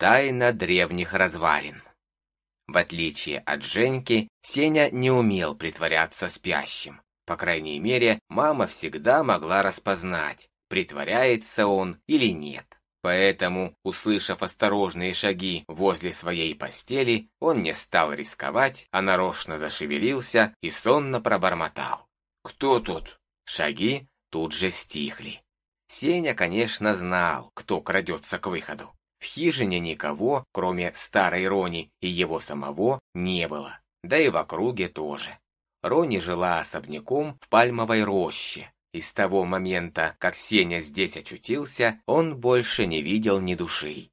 Тайна древних развалин. В отличие от Женьки, Сеня не умел притворяться спящим. По крайней мере, мама всегда могла распознать, притворяется он или нет. Поэтому, услышав осторожные шаги возле своей постели, он не стал рисковать, а нарочно зашевелился и сонно пробормотал. «Кто тут?» Шаги тут же стихли. Сеня, конечно, знал, кто крадется к выходу. В хижине никого, кроме старой Рони и его самого, не было. Да и в округе тоже. Рони жила особняком в пальмовой роще. И с того момента, как Сеня здесь очутился, он больше не видел ни души.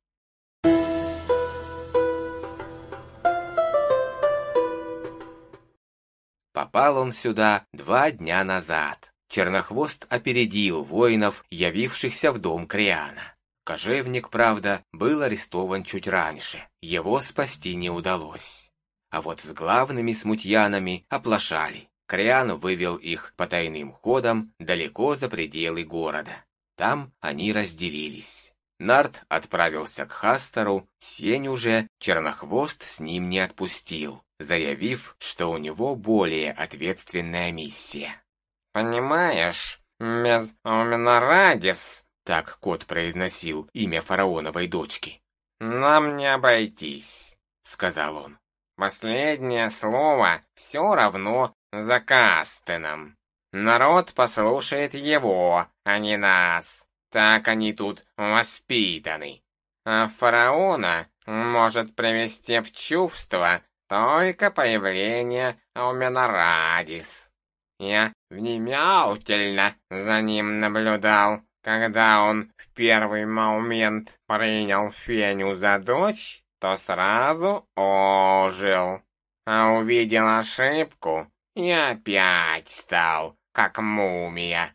Попал он сюда два дня назад. Чернохвост опередил воинов, явившихся в дом Криана. Кожевник, правда, был арестован чуть раньше, его спасти не удалось. А вот с главными смутьянами оплошали. Криан вывел их по тайным ходам далеко за пределы города. Там они разделились. Нарт отправился к Хастеру, Сень уже Чернохвост с ним не отпустил, заявив, что у него более ответственная миссия. «Понимаешь, без Уминарадис так кот произносил имя фараоновой дочки. «Нам не обойтись», — сказал он. «Последнее слово все равно за Кастеном. Народ послушает его, а не нас. Так они тут воспитаны. А фараона может привести в чувство только появление Ауменарадис. Я внимательно за ним наблюдал. Когда он в первый момент принял Феню за дочь, то сразу ожил. А увидел ошибку и опять стал, как мумия.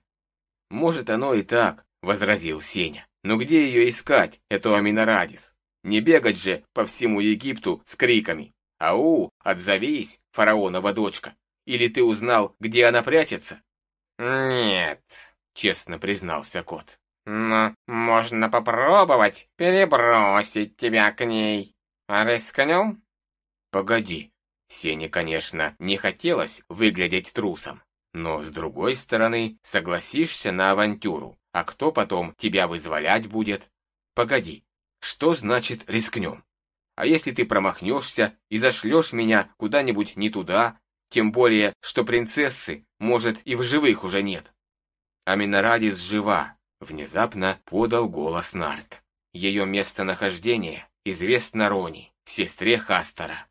«Может, оно и так», — возразил Сеня. «Но где ее искать, эту Аминарадис? Не бегать же по всему Египту с криками. «Ау, отзовись, фараонова дочка! Или ты узнал, где она прячется?» «Нет», — честно признался кот. «Но можно попробовать перебросить тебя к ней. А рискнем?» «Погоди». Сене, конечно, не хотелось выглядеть трусом. Но, с другой стороны, согласишься на авантюру, а кто потом тебя вызволять будет? Погоди, что значит рискнем? А если ты промахнешься и зашлешь меня куда-нибудь не туда, тем более, что принцессы, может, и в живых уже нет? Аминарадис жива, внезапно подал голос Нарт. Ее местонахождение известно Рони, сестре Хастера.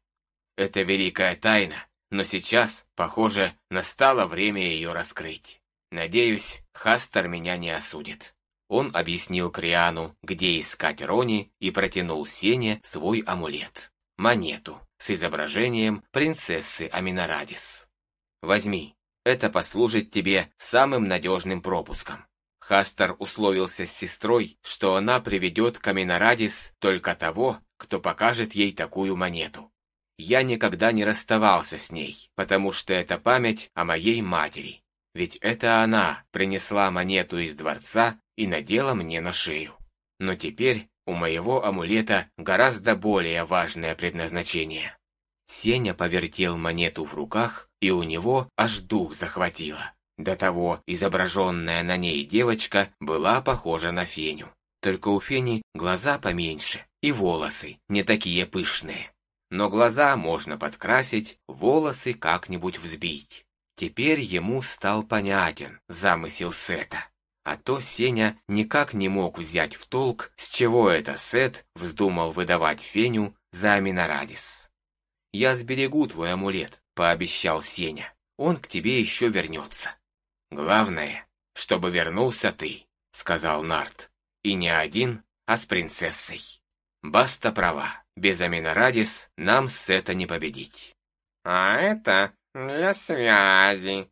Это великая тайна, но сейчас, похоже, настало время ее раскрыть. Надеюсь, Хастер меня не осудит. Он объяснил Криану, где искать Рони, и протянул Сене свой амулет. Монету с изображением принцессы Аминарадис. Возьми, это послужит тебе самым надежным пропуском. Хастер условился с сестрой, что она приведет к Аминарадис только того, кто покажет ей такую монету. Я никогда не расставался с ней, потому что это память о моей матери. Ведь это она принесла монету из дворца и надела мне на шею. Но теперь у моего амулета гораздо более важное предназначение. Сеня повертел монету в руках, и у него аж дух захватило. До того изображенная на ней девочка была похожа на Феню. Только у Фени глаза поменьше и волосы не такие пышные. Но глаза можно подкрасить, волосы как-нибудь взбить. Теперь ему стал понятен замысел Сета. А то Сеня никак не мог взять в толк, с чего это Сет вздумал выдавать Феню за Аминарадис. «Я сберегу твой амулет», — пообещал Сеня. «Он к тебе еще вернется». «Главное, чтобы вернулся ты», — сказал Нарт. «И не один, а с принцессой». Баста права. Без Аминарадис нам с это не победить. «А это для связи».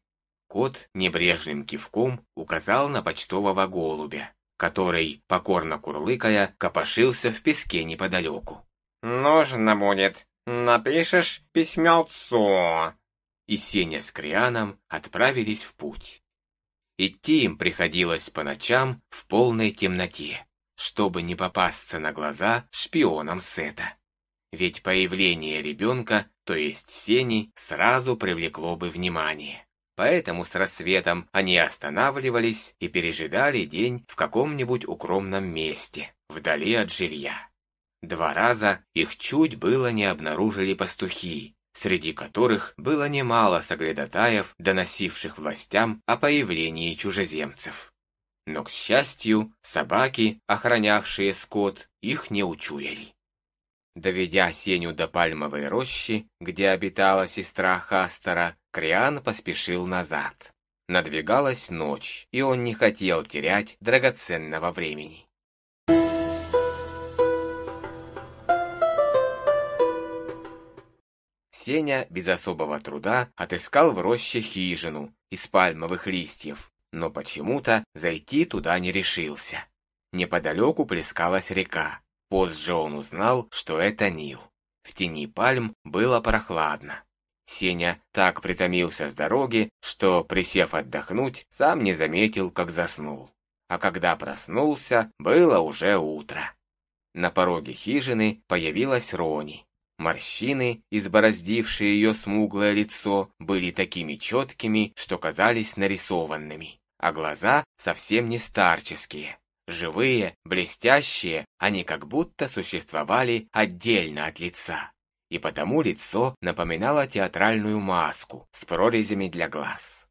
Кот небрежным кивком указал на почтового голубя, который, покорно курлыкая, копошился в песке неподалеку. «Нужно будет Напишешь письмецо. И Сеня с Крианом отправились в путь. Идти им приходилось по ночам в полной темноте. чтобы не попасться на глаза шпионам Сета. Ведь появление ребенка, то есть Сени, сразу привлекло бы внимание. Поэтому с рассветом они останавливались и пережидали день в каком-нибудь укромном месте, вдали от жилья. Два раза их чуть было не обнаружили пастухи, среди которых было немало соглядатаев, доносивших властям о появлении чужеземцев. Но, к счастью, собаки, охранявшие скот, их не учуяли. Доведя Сеню до пальмовой рощи, где обитала сестра Хастера, Криан поспешил назад. Надвигалась ночь, и он не хотел терять драгоценного времени. Сеня без особого труда отыскал в роще хижину из пальмовых листьев, но почему-то зайти туда не решился. Неподалеку плескалась река. Позже он узнал, что это Нил. В тени пальм было прохладно. Сеня так притомился с дороги, что, присев отдохнуть, сам не заметил, как заснул. А когда проснулся, было уже утро. На пороге хижины появилась Рони. Морщины, избороздившие ее смуглое лицо, были такими четкими, что казались нарисованными, а глаза совсем не старческие. Живые, блестящие, они как будто существовали отдельно от лица и потому лицо напоминало театральную маску с прорезями для глаз.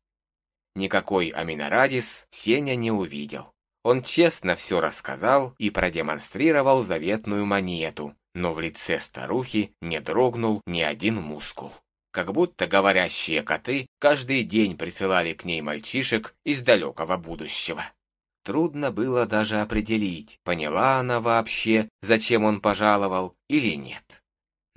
Никакой Аминарадис Сеня не увидел. Он честно все рассказал и продемонстрировал заветную монету, но в лице старухи не дрогнул ни один мускул. Как будто говорящие коты каждый день присылали к ней мальчишек из далекого будущего. Трудно было даже определить, поняла она вообще, зачем он пожаловал или нет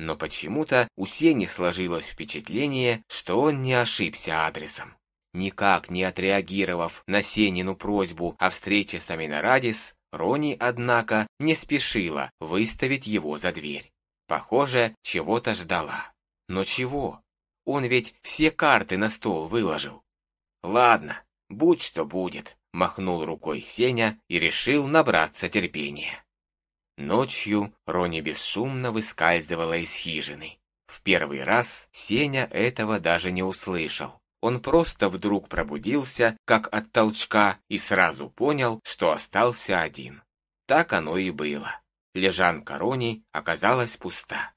но почему-то у Сени сложилось впечатление, что он не ошибся адресом. Никак не отреагировав на Сенину просьбу о встрече с Аминарадис, Рони, однако, не спешила выставить его за дверь. Похоже, чего-то ждала. Но чего? Он ведь все карты на стол выложил. Ладно, будь что будет, махнул рукой Сеня и решил набраться терпения. Ночью Рони бесшумно выскальзывала из хижины. В первый раз Сеня этого даже не услышал. Он просто вдруг пробудился, как от толчка, и сразу понял, что остался один. Так оно и было. Лежанка Рони оказалась пуста.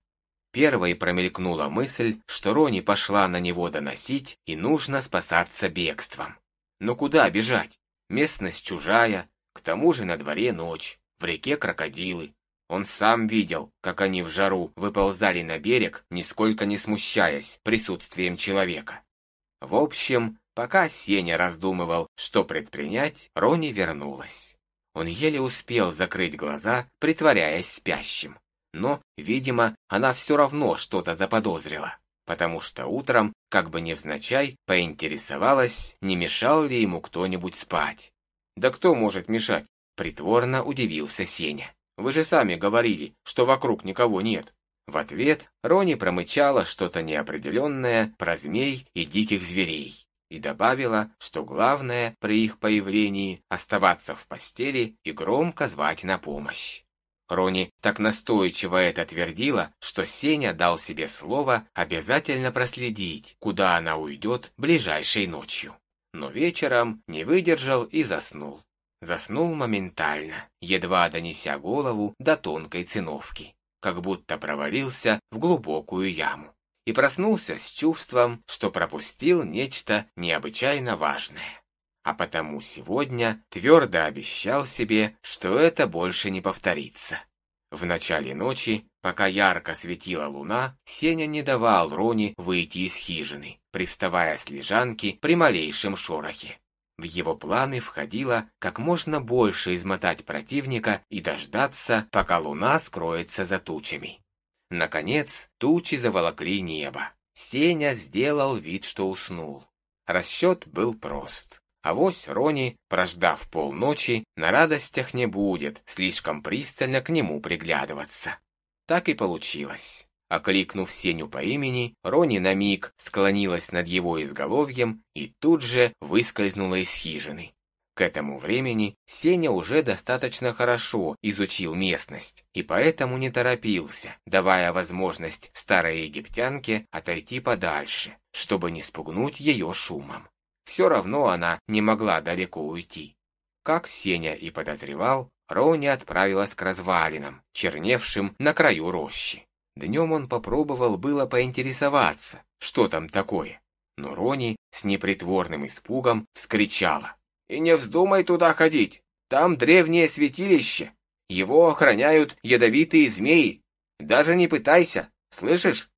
Первой промелькнула мысль, что Рони пошла на него доносить, и нужно спасаться бегством. Но куда бежать? Местность чужая, к тому же на дворе ночь в реке крокодилы. Он сам видел, как они в жару выползали на берег, нисколько не смущаясь присутствием человека. В общем, пока Сеня раздумывал, что предпринять, Рони вернулась. Он еле успел закрыть глаза, притворяясь спящим. Но, видимо, она все равно что-то заподозрила, потому что утром, как бы невзначай, поинтересовалась, не мешал ли ему кто-нибудь спать. «Да кто может мешать? Притворно удивился Сеня. «Вы же сами говорили, что вокруг никого нет». В ответ Рони промычала что-то неопределенное про змей и диких зверей и добавила, что главное при их появлении оставаться в постели и громко звать на помощь. Рони так настойчиво это твердила, что Сеня дал себе слово обязательно проследить, куда она уйдет ближайшей ночью. Но вечером не выдержал и заснул. Заснул моментально, едва донеся голову до тонкой циновки, как будто провалился в глубокую яму. И проснулся с чувством, что пропустил нечто необычайно важное. А потому сегодня твердо обещал себе, что это больше не повторится. В начале ночи, пока ярко светила луна, Сеня не давал Рони выйти из хижины, привставая с лежанки при малейшем шорохе. В его планы входило как можно больше измотать противника и дождаться, пока луна скроется за тучами. Наконец, тучи заволокли небо. Сеня сделал вид, что уснул. Расчет был прост. Авось Рони, прождав полночи, на радостях не будет слишком пристально к нему приглядываться. Так и получилось. Окликнув Сеню по имени, Рони на миг склонилась над его изголовьем и тут же выскользнула из хижины. К этому времени Сеня уже достаточно хорошо изучил местность и поэтому не торопился, давая возможность старой египтянке отойти подальше, чтобы не спугнуть ее шумом. Все равно она не могла далеко уйти. Как Сеня и подозревал, Рони отправилась к развалинам, черневшим на краю рощи. Днем он попробовал было поинтересоваться, что там такое, но Рони с непритворным испугом вскричала. И не вздумай туда ходить. Там древнее святилище. Его охраняют ядовитые змеи. Даже не пытайся, слышишь?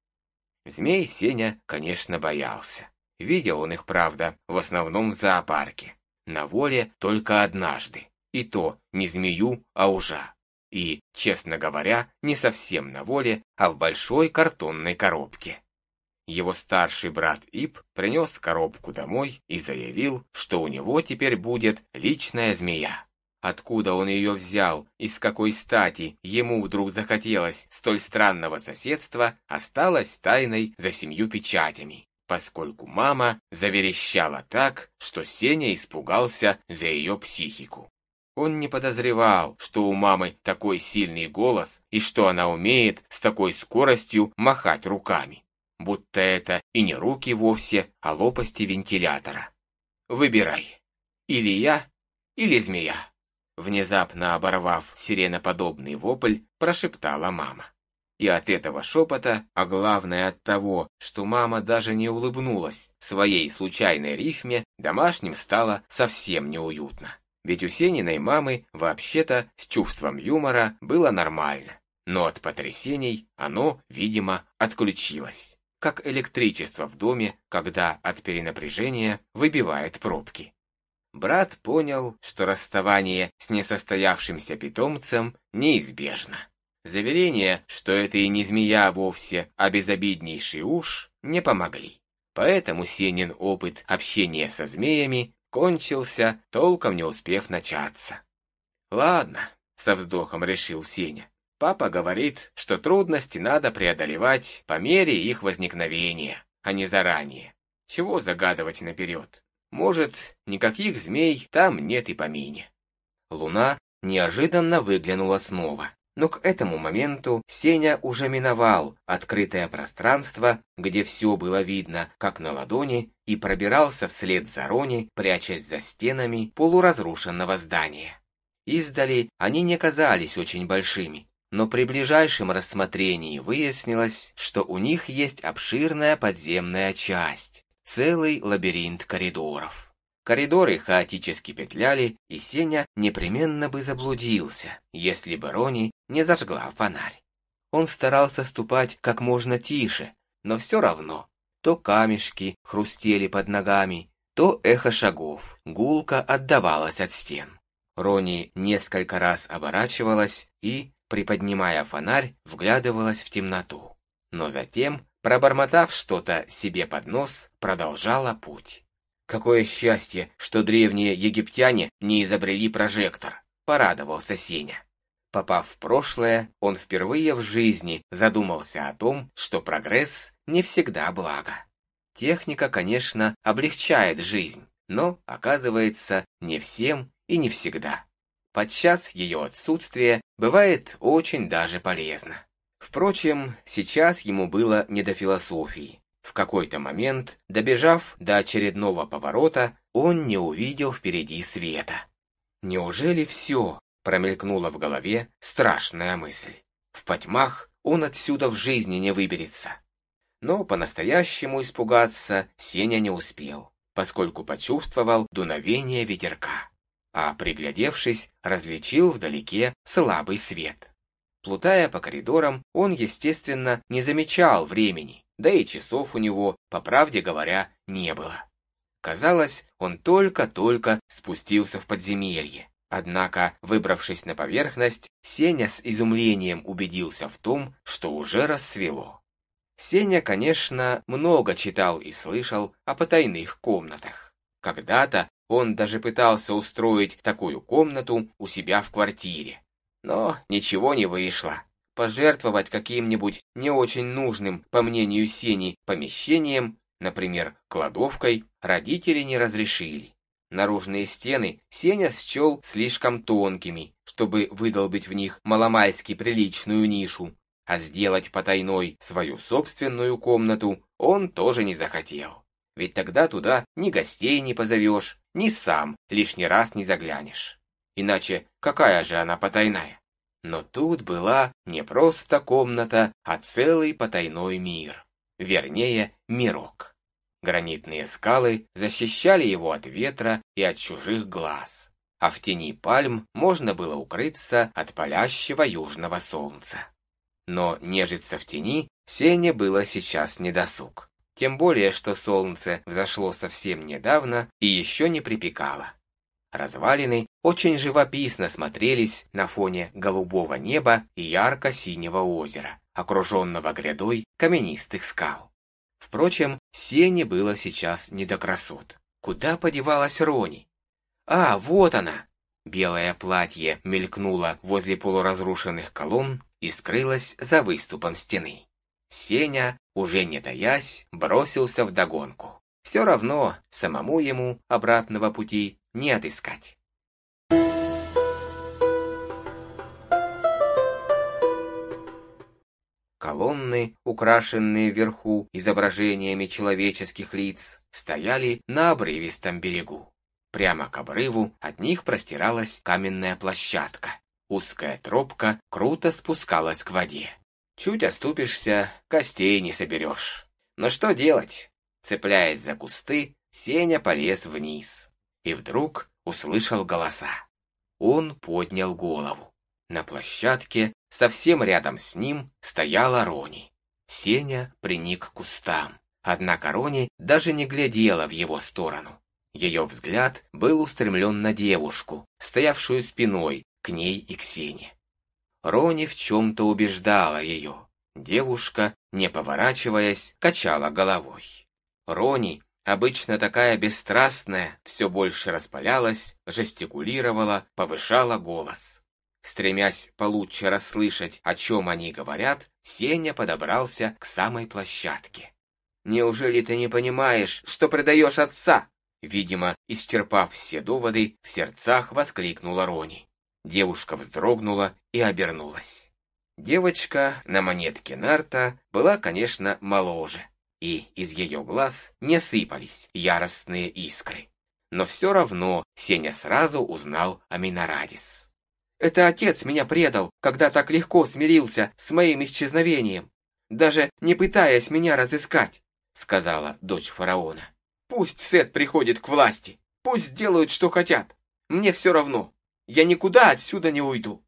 Змей Сеня, конечно, боялся. Видел он их, правда, в основном в зоопарке. На воле только однажды. И то не змею, а ужа. И, честно говоря, не совсем на воле, а в большой картонной коробке. Его старший брат Ип принес коробку домой и заявил, что у него теперь будет личная змея. Откуда он ее взял и с какой стати ему вдруг захотелось столь странного соседства, осталось тайной за семью печатями, поскольку мама заверещала так, что Сеня испугался за ее психику. Он не подозревал, что у мамы такой сильный голос и что она умеет с такой скоростью махать руками будто это и не руки вовсе, а лопасти вентилятора. Выбирай. Или я, или змея. Внезапно оборвав сиреноподобный вопль, прошептала мама. И от этого шепота, а главное от того, что мама даже не улыбнулась своей случайной рифме, домашним стало совсем неуютно. Ведь у Сениной мамы вообще-то с чувством юмора было нормально. Но от потрясений оно, видимо, отключилось как электричество в доме, когда от перенапряжения выбивает пробки. Брат понял, что расставание с несостоявшимся питомцем неизбежно. Заверения, что это и не змея вовсе, а безобиднейший уж, не помогли. Поэтому Сенин опыт общения со змеями кончился, толком не успев начаться. «Ладно», — со вздохом решил Сеня, Папа говорит, что трудности надо преодолевать по мере их возникновения, а не заранее. Чего загадывать наперед? Может, никаких змей там нет и помине. Луна неожиданно выглянула снова. Но к этому моменту Сеня уже миновал открытое пространство, где все было видно, как на ладони, и пробирался вслед за Рони, прячась за стенами полуразрушенного здания. Издали они не казались очень большими, но при ближайшем рассмотрении выяснилось, что у них есть обширная подземная часть, целый лабиринт коридоров. Коридоры хаотически петляли, и Сеня непременно бы заблудился, если бы Рони не зажгла фонарь. Он старался ступать как можно тише, но все равно то камешки хрустели под ногами, то эхо шагов гулко отдавалось от стен. Рони несколько раз оборачивалась и, приподнимая фонарь, вглядывалась в темноту. Но затем, пробормотав что-то себе под нос, продолжала путь. «Какое счастье, что древние египтяне не изобрели прожектор!» – порадовался Сеня. Попав в прошлое, он впервые в жизни задумался о том, что прогресс не всегда благо. Техника, конечно, облегчает жизнь, но, оказывается, не всем и не всегда. Подчас ее отсутствие бывает очень даже полезно. Впрочем, сейчас ему было не до философии. В какой-то момент, добежав до очередного поворота, он не увидел впереди света. «Неужели все?» – промелькнула в голове страшная мысль. «В потьмах он отсюда в жизни не выберется». Но по-настоящему испугаться Сеня не успел, поскольку почувствовал дуновение ветерка а, приглядевшись, различил вдалеке слабый свет. Плутая по коридорам, он, естественно, не замечал времени, да и часов у него, по правде говоря, не было. Казалось, он только-только спустился в подземелье. Однако, выбравшись на поверхность, Сеня с изумлением убедился в том, что уже рассвело. Сеня, конечно, много читал и слышал о потайных комнатах. Когда-то он даже пытался устроить такую комнату у себя в квартире. Но ничего не вышло. Пожертвовать каким-нибудь не очень нужным, по мнению Сени, помещением, например, кладовкой, родители не разрешили. Наружные стены Сеня счел слишком тонкими, чтобы выдолбить в них маломальски приличную нишу, а сделать потайной свою собственную комнату он тоже не захотел. Ведь тогда туда ни гостей не позовешь, ни сам лишний раз не заглянешь. Иначе какая же она потайная? Но тут была не просто комната, а целый потайной мир. Вернее, мирок. Гранитные скалы защищали его от ветра и от чужих глаз, а в тени пальм можно было укрыться от палящего южного солнца. Но нежиться в тени Сене было сейчас недосуг. Тем более, что солнце взошло совсем недавно и еще не припекало. Развалины очень живописно смотрелись на фоне голубого неба и ярко-синего озера, окруженного грядой каменистых скал. Впрочем, Сене было сейчас не до красот. Куда подевалась Рони? А, вот она! Белое платье мелькнуло возле полуразрушенных колонн и скрылось за выступом стены. Сеня, уже не таясь, бросился в догонку. Все равно самому ему обратного пути не отыскать. Колонны, украшенные вверху изображениями человеческих лиц, стояли на обрывистом берегу. Прямо к обрыву от них простиралась каменная площадка. Узкая тропка круто спускалась к воде. Чуть оступишься, костей не соберешь. Но что делать? Цепляясь за кусты, Сеня полез вниз. И вдруг услышал голоса. Он поднял голову. На площадке, совсем рядом с ним, стояла Рони. Сеня приник к кустам. Однако Рони даже не глядела в его сторону. Ее взгляд был устремлен на девушку, стоявшую спиной к ней и к Сене. Рони в чем-то убеждала ее. Девушка, не поворачиваясь, качала головой. Рони, обычно такая бесстрастная, все больше распалялась, жестикулировала, повышала голос. Стремясь получше расслышать, о чем они говорят, Сеня подобрался к самой площадке. «Неужели ты не понимаешь, что предаешь отца?» Видимо, исчерпав все доводы, в сердцах воскликнула Рони. Девушка вздрогнула и обернулась. Девочка на монетке Нарта была, конечно, моложе, и из ее глаз не сыпались яростные искры. Но все равно Сеня сразу узнал о Минорадис. Это отец меня предал, когда так легко смирился с моим исчезновением, даже не пытаясь меня разыскать, сказала дочь фараона. Пусть Сет приходит к власти, пусть делают, что хотят. Мне все равно, я никуда отсюда не уйду.